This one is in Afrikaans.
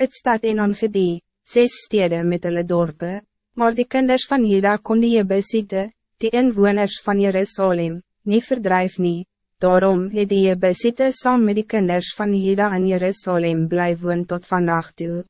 het stad en ongedie, zes steden met hulle dorpe, maar die kinders van Juda kon die Jebusiete, die inwoners van Jerusalem, niet verdrijf nie, daarom het die Jebusiete saam met die kinders van Juda in Jerusalem bly woon tot vandaag toe.